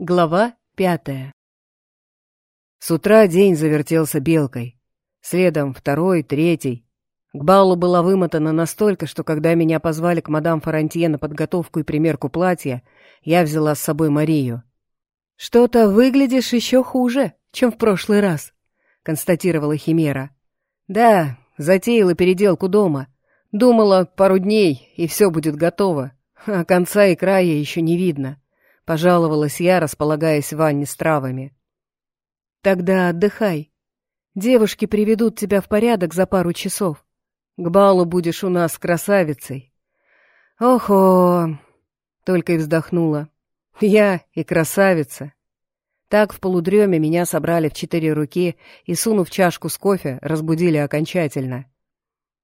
Глава пятая С утра день завертелся белкой. Следом второй, третий. К балу была вымотана настолько, что когда меня позвали к мадам Фарантье на подготовку и примерку платья, я взяла с собой Марию. «Что-то выглядишь еще хуже, чем в прошлый раз», — констатировала Химера. «Да, затеяла переделку дома. Думала, пару дней, и все будет готово, а конца и края еще не видно». — пожаловалась я, располагаясь в ванне с травами. «Тогда отдыхай. Девушки приведут тебя в порядок за пару часов. К балу будешь у нас красавицей». «Охо!» — только и вздохнула. «Я и красавица». Так в полудреме меня собрали в четыре руки и, сунув чашку с кофе, разбудили окончательно.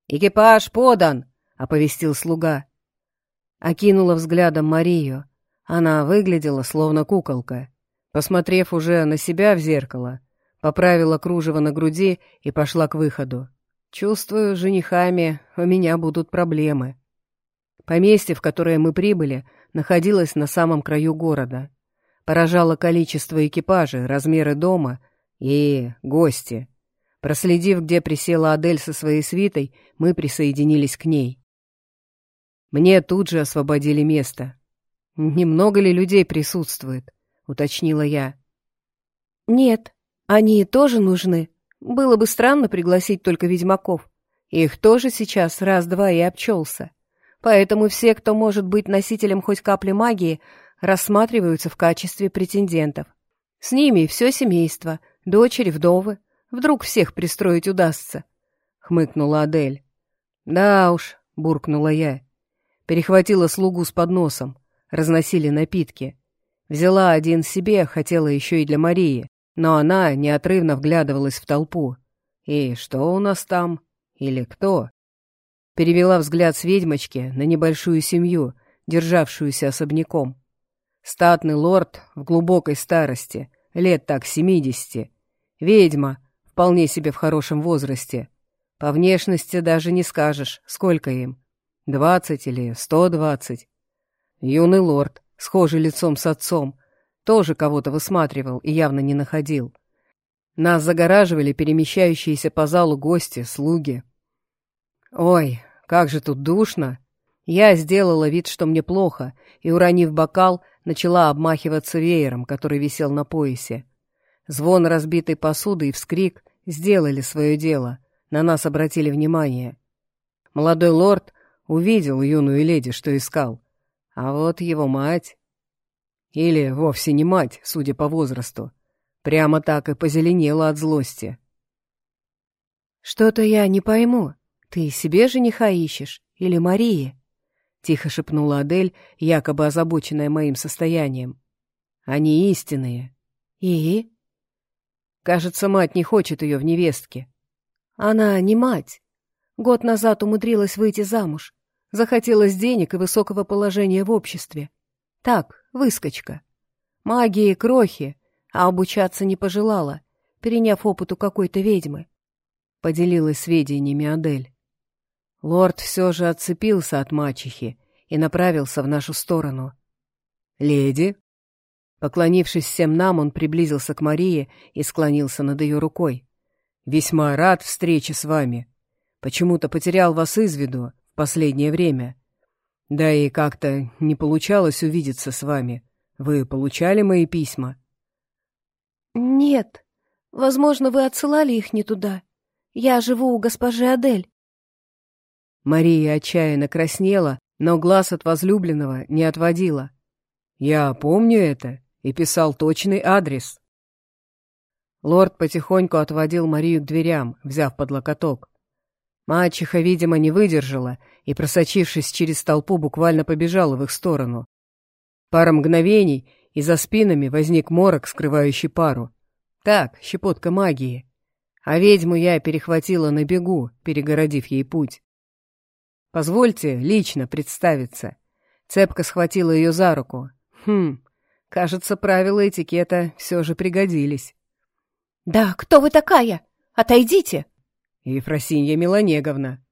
«Экипаж подан!» — оповестил слуга. Окинула взглядом Марию. Она выглядела словно куколка. Посмотрев уже на себя в зеркало, поправила кружево на груди и пошла к выходу. Чувствую, женихами у меня будут проблемы. Поместье, в которое мы прибыли, находилось на самом краю города. Поражало количество экипажей, размеры дома и гости. Проследив, где присела Адель со своей свитой, мы присоединились к ней. Мне тут же освободили место. «Немного ли людей присутствует?» — уточнила я. «Нет, они тоже нужны. Было бы странно пригласить только ведьмаков. Их тоже сейчас раз-два и обчелся. Поэтому все, кто может быть носителем хоть капли магии, рассматриваются в качестве претендентов. С ними все семейство, дочери, вдовы. Вдруг всех пристроить удастся», — хмыкнула Адель. «Да уж», — буркнула я. Перехватила слугу с подносом разносили напитки. Взяла один себе, хотела еще и для Марии, но она неотрывно вглядывалась в толпу. «И что у нас там? Или кто?» Перевела взгляд с ведьмочки на небольшую семью, державшуюся особняком. Статный лорд в глубокой старости, лет так семидесяти. Ведьма, вполне себе в хорошем возрасте. По внешности даже не скажешь, сколько им. Двадцать или сто двадцать. Юный лорд, схожий лицом с отцом, тоже кого-то высматривал и явно не находил. Нас загораживали перемещающиеся по залу гости, слуги. Ой, как же тут душно! Я сделала вид, что мне плохо, и, уронив бокал, начала обмахиваться веером, который висел на поясе. Звон разбитой посуды и вскрик сделали свое дело, на нас обратили внимание. Молодой лорд увидел юную леди, что искал, а вот его мать... Или вовсе не мать, судя по возрасту. Прямо так и позеленела от злости. «Что-то я не пойму. Ты себе жениха ищешь? Или Марии?» — тихо шепнула Адель, якобы озабоченная моим состоянием. «Они истинные». «И?» «Кажется, мать не хочет ее в невестке». «Она не мать. Год назад умудрилась выйти замуж. Захотелось денег и высокого положения в обществе. Так, выскочка. Магии крохи, а обучаться не пожелала, переняв опыт у какой-то ведьмы. Поделилась сведениями Адель. Лорд все же отцепился от мачехи и направился в нашу сторону. «Леди?» Поклонившись всем нам, он приблизился к Марии и склонился над ее рукой. «Весьма рад встрече с вами. Почему-то потерял вас из виду, последнее время. Да и как-то не получалось увидеться с вами. Вы получали мои письма?» «Нет. Возможно, вы отсылали их не туда. Я живу у госпожи Адель». Мария отчаянно краснела, но глаз от возлюбленного не отводила. «Я помню это и писал точный адрес». Лорд потихоньку отводил Марию к дверям, взяв под локоток. Мачеха, видимо, не выдержала и, просочившись через толпу, буквально побежала в их сторону. Пара мгновений, и за спинами возник морок, скрывающий пару. Так, щепотка магии. А ведьму я перехватила на бегу, перегородив ей путь. «Позвольте лично представиться». Цепка схватила ее за руку. «Хм, кажется, правила этикета все же пригодились». «Да, кто вы такая? Отойдите!» «Ефросинья Меланеговна».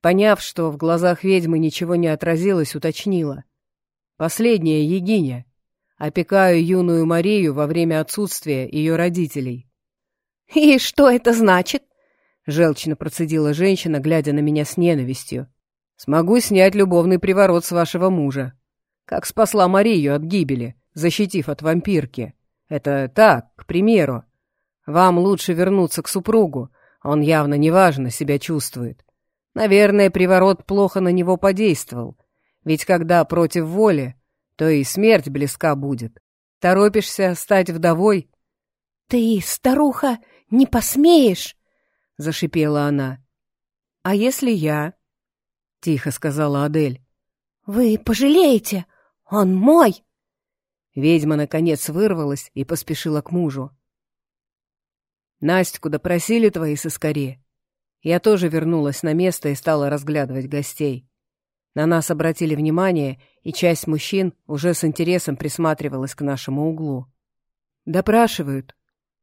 Поняв, что в глазах ведьмы ничего не отразилось, уточнила. «Последняя Егиня. Опекаю юную Марию во время отсутствия ее родителей». «И что это значит?» — желчно процедила женщина, глядя на меня с ненавистью. «Смогу снять любовный приворот с вашего мужа. Как спасла Марию от гибели, защитив от вампирки. Это так, к примеру. Вам лучше вернуться к супругу, он явно неважно себя чувствует. Наверное, приворот плохо на него подействовал, ведь когда против воли, то и смерть близка будет. Торопишься стать вдовой? — Ты, старуха, не посмеешь! — зашипела она. — А если я? — тихо сказала Адель. — Вы пожалеете! Он мой! Ведьма, наконец, вырвалась и поспешила к мужу. «Настю допросили твои соскари?» Я тоже вернулась на место и стала разглядывать гостей. На нас обратили внимание, и часть мужчин уже с интересом присматривалась к нашему углу. «Допрашивают.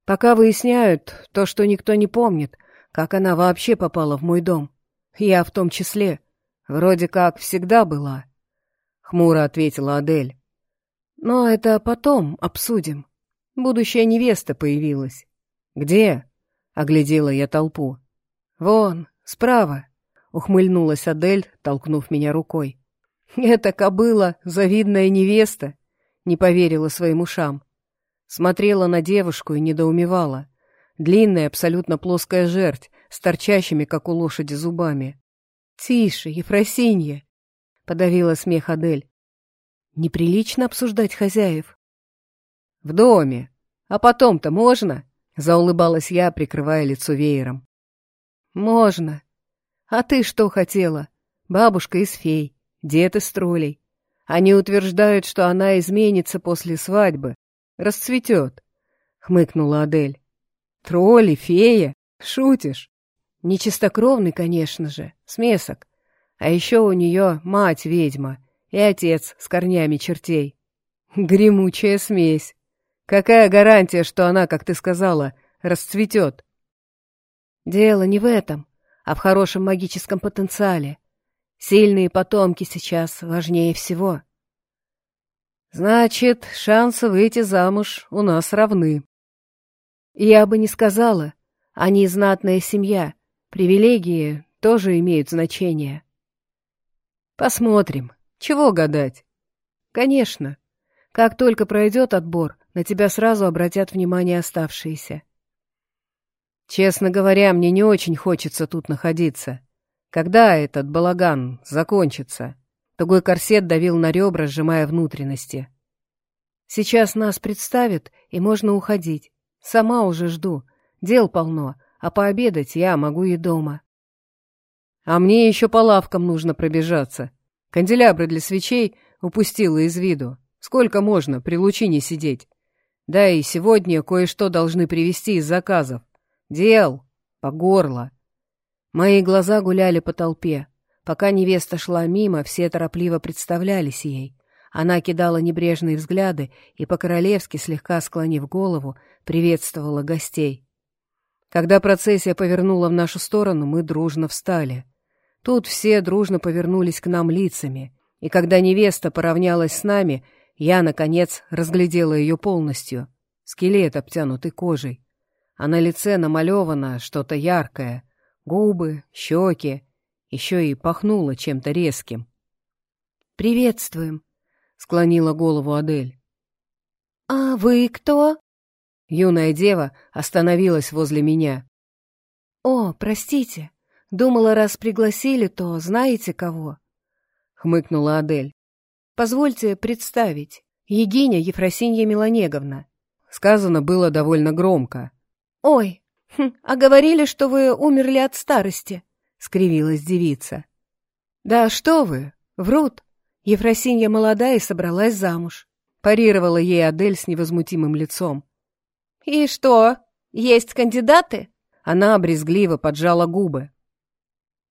Пока выясняют то, что никто не помнит, как она вообще попала в мой дом. Я в том числе. Вроде как всегда была», — хмуро ответила Адель. «Но это потом обсудим. Будущая невеста появилась». «Где?» — оглядела я толпу. «Вон, справа», Ухмыльнулась Адель, толкнув меня рукой. «Это кобыла, завидная невеста!» Не поверила своим ушам. Смотрела на девушку и недоумевала. Длинная, абсолютно плоская жерть, с торчащими, как у лошади, зубами. «Тише, Ефросинья!» — подавила смех Адель. «Неприлично обсуждать хозяев». «В доме. А потом-то можно?» — заулыбалась я, прикрывая лицо веером. «Можно», а ты что хотела? Бабушка из фей, дед из троллей. Они утверждают, что она изменится после свадьбы, расцветет. Хмыкнула Адель. Тролли, фея? Шутишь? Нечистокровный, конечно же, смесок. А еще у нее мать ведьма и отец с корнями чертей. Гремучая смесь. Какая гарантия, что она, как ты сказала, расцветет? Дело не в этом а в хорошем магическом потенциале. Сильные потомки сейчас важнее всего. Значит, шансы выйти замуж у нас равны. Я бы не сказала. Они знатная семья. Привилегии тоже имеют значение. Посмотрим. Чего гадать? Конечно. Как только пройдет отбор, на тебя сразу обратят внимание оставшиеся. Честно говоря, мне не очень хочется тут находиться. Когда этот балаган закончится? Тугой корсет давил на ребра, сжимая внутренности. Сейчас нас представят, и можно уходить. Сама уже жду. Дел полно, а пообедать я могу и дома. А мне еще по лавкам нужно пробежаться. Канделябры для свечей упустила из виду. Сколько можно при лучине сидеть? Да и сегодня кое-что должны привезти из заказов. Дел по горло. Мои глаза гуляли по толпе. Пока невеста шла мимо, все торопливо представлялись ей. Она кидала небрежные взгляды и, по-королевски, слегка склонив голову, приветствовала гостей. Когда процессия повернула в нашу сторону, мы дружно встали. Тут все дружно повернулись к нам лицами, и когда невеста поравнялась с нами, я, наконец, разглядела ее полностью. Скелет, обтянутый кожей а на лице намалевано что-то яркое. Губы, щеки, еще и пахнуло чем-то резким. «Приветствуем», — склонила голову Адель. «А вы кто?» Юная дева остановилась возле меня. «О, простите. Думала, раз пригласили, то знаете кого?» — хмыкнула Адель. «Позвольте представить. Егиня Ефросинья Милонеговна». Сказано было довольно громко. «Ой, хм, а говорили, что вы умерли от старости», — скривилась девица. «Да что вы, врут. Ефросинья молодая и собралась замуж», — парировала ей Адель с невозмутимым лицом. «И что, есть кандидаты?» Она обрезгливо поджала губы.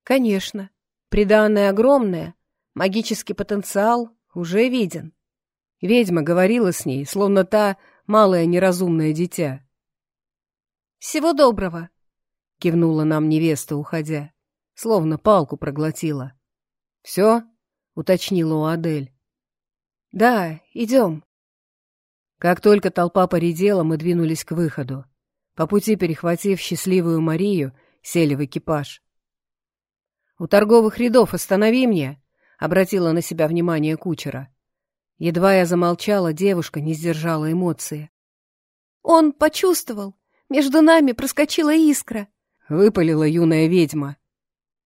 «Конечно. Приданное огромное. Магический потенциал уже виден». Ведьма говорила с ней, словно та малое неразумное дитя. Всего доброго!» — кивнула нам невеста, уходя. Словно палку проглотила. «Все?» — уточнила у Адель. «Да, идем», Как только толпа поредела, мы двинулись к выходу. По пути, перехватив счастливую Марию, сели в экипаж. «У торговых рядов останови мне!» — обратила на себя внимание кучера. Едва я замолчала, девушка не сдержала эмоции. «Он почувствовал! Между нами проскочила искра!» — выпалила юная ведьма.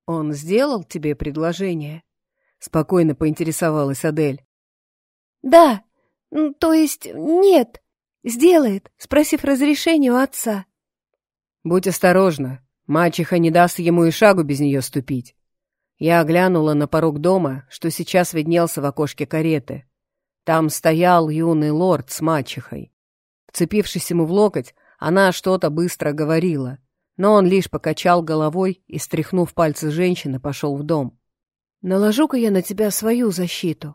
«Он сделал тебе предложение?» — спокойно поинтересовалась Адель. «Да, то есть нет, сделает, спросив разрешения у отца». «Будь осторожна, мачеха не даст ему и шагу без нее ступить». Я оглянула на порог дома, что сейчас виднелся в окошке кареты. Там стоял юный лорд с мачехой. Вцепившись ему в локоть, она что-то быстро говорила, но он лишь покачал головой и, стряхнув пальцы женщины, пошел в дом. «Наложу-ка я на тебя свою защиту».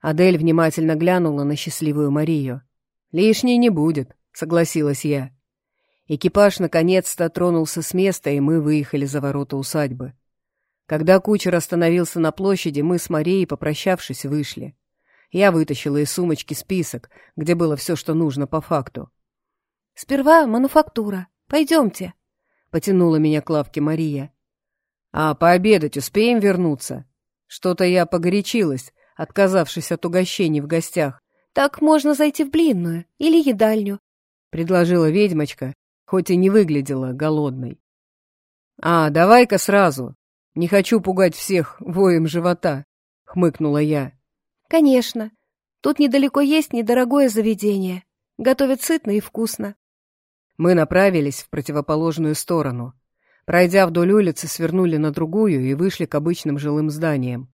Адель внимательно глянула на счастливую Марию. «Лишней не будет», — согласилась я. Экипаж наконец-то тронулся с места, и мы выехали за ворота усадьбы. Когда кучер остановился на площади, мы с Марией, попрощавшись, вышли. Я вытащила из сумочки список, где было все, что нужно по факту. «Сперва мануфактура. Пойдемте», — потянула меня к лавке Мария. «А пообедать успеем вернуться? Что-то я погорячилась, отказавшись от угощений в гостях. «Так можно зайти в блинную или едальню», — предложила ведьмочка, хоть и не выглядела голодной. «А, давай-ка сразу. Не хочу пугать всех воем живота», — хмыкнула я. «Конечно. Тут недалеко есть недорогое заведение. Готовят сытно и вкусно». Мы направились в противоположную сторону. Пройдя вдоль улицы, свернули на другую и вышли к обычным жилым зданиям.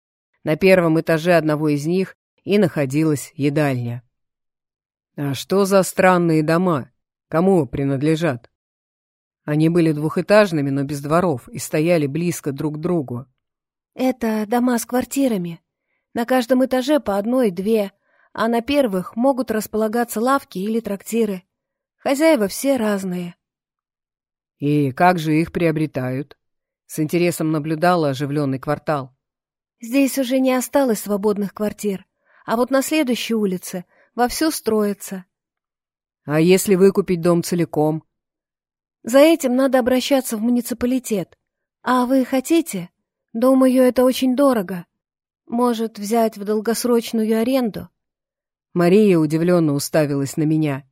На первом этаже одного из них и находилась едальня. А что за странные дома? Кому принадлежат? Они были двухэтажными, но без дворов, и стояли близко друг к другу. «Это дома с квартирами. На каждом этаже по одной-две, а на первых могут располагаться лавки или трактиры. Хозяева все разные». «И как же их приобретают?» С интересом наблюдала оживленный квартал. «Здесь уже не осталось свободных квартир, а вот на следующей улице вовсю строится». «А если выкупить дом целиком?» «За этим надо обращаться в муниципалитет. А вы хотите? Думаю, это очень дорого. Может, взять в долгосрочную аренду?» Мария удивленно уставилась на меня.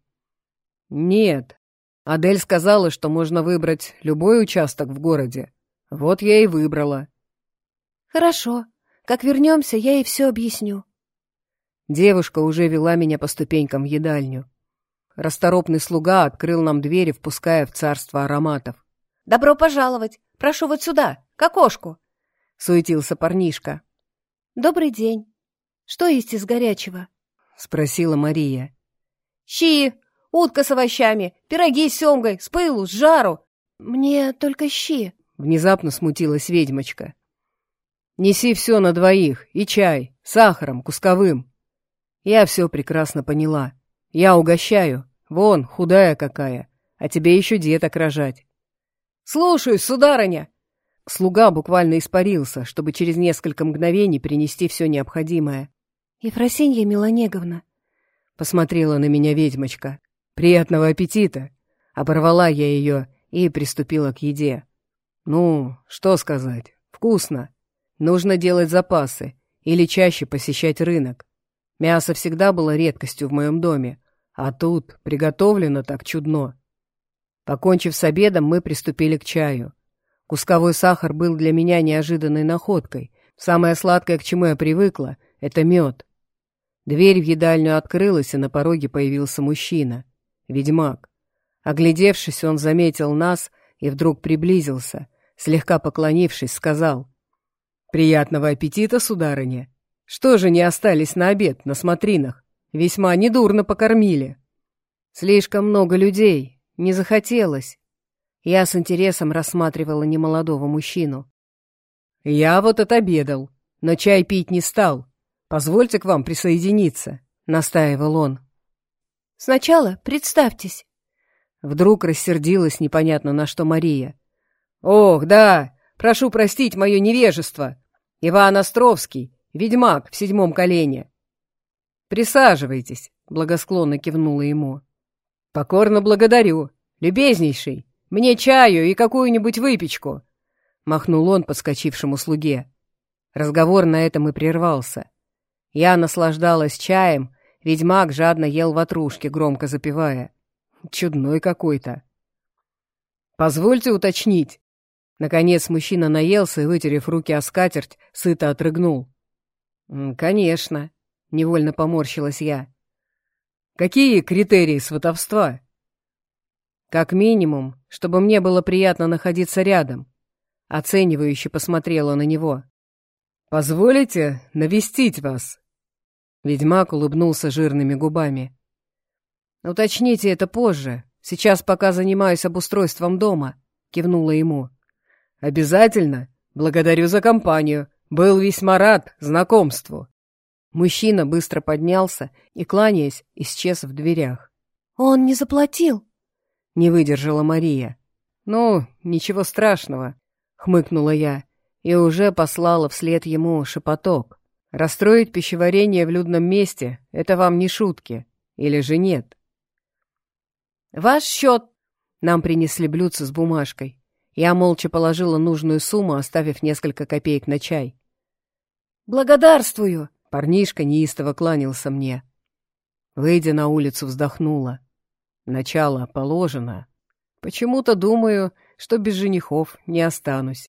«Нет. Адель сказала, что можно выбрать любой участок в городе. Вот я и выбрала». «Хорошо. Как вернемся, я ей все объясню». Девушка уже вела меня по ступенькам в едальню. Расторопный слуга открыл нам двери, впуская в царство ароматов. «Добро пожаловать! Прошу вот сюда, к окошку!» — суетился парнишка. «Добрый день. Что есть из горячего?» — спросила Мария. «Щи, утка с овощами, пироги с семгой, с пылу, с жару. Мне только щи». Внезапно смутилась ведьмочка. «Неси все на двоих, и чай, сахаром, кусковым». Я все прекрасно поняла. Я угощаю. Вон, худая какая, а тебе еще деток рожать. «Слушаюсь, сударыня!» Слуга буквально испарился, чтобы через несколько мгновений принести все необходимое. «Ефросинья Меланеговна», — посмотрела на меня ведьмочка. «Приятного аппетита!» Оборвала я ее и приступила к еде. «Ну, что сказать, вкусно. Нужно делать запасы или чаще посещать рынок. Мясо всегда было редкостью в моем доме, а тут приготовлено так чудно». Покончив с обедом, мы приступили к чаю. Кусковой сахар был для меня неожиданной находкой. Самое сладкое, к чему я привыкла, — это мед. Дверь в едальню открылась, и на пороге появился мужчина. Ведьмак. Оглядевшись, он заметил нас и вдруг приблизился. Слегка поклонившись, сказал. «Приятного аппетита, сударыня! Что же не остались на обед, на смотринах? Весьма недурно покормили». «Слишком много людей. Не захотелось», я с интересом рассматривала немолодого мужчину. «Я вот отобедал, но чай пить не стал. Позвольте к вам присоединиться», — настаивал он. «Сначала представьтесь». Вдруг рассердилась непонятно на что Мария. «Ох, да, прошу простить мое невежество. Иван Островский, ведьмак в седьмом колене». «Присаживайтесь», благосклонно кивнула ему. «Покорно благодарю. Любезнейший. Мне чаю и какую-нибудь выпечку!» Махнул он подскочившему слуге. Разговор на этом и прервался. Я наслаждалась чаем, ведьмак жадно ел ватрушки, громко запевая. Чудной какой-то. «Позвольте уточнить». Наконец мужчина наелся и, вытерев руки о скатерть, сыто отрыгнул. «Конечно», — невольно поморщилась я. «Какие критерии сватовства?» «Как минимум, чтобы мне было приятно находиться рядом», — оценивающе посмотрела на него. «Позволите навестить вас?» Ведьмак улыбнулся жирными губами. «Уточните это позже. Сейчас пока занимаюсь обустройством дома», — кивнула ему. «Обязательно. Благодарю за компанию. Был весьма рад знакомству». Мужчина быстро поднялся и, кланяясь, исчез в дверях. «Он не заплатил?» — не выдержала Мария. «Ну, ничего страшного», — хмыкнула я и уже послала вслед ему шепоток. «Расстроить пищеварение в людном месте — это вам не шутки, или же нет?» «Ваш счет!» Нам принесли блюдце с бумажкой. Я молча положила нужную сумму, оставив несколько копеек на чай. «Благодарствую!» Парнишка неистово кланялся мне. Выйдя на улицу, вздохнула. Начало положено. Почему-то думаю, что без женихов не останусь.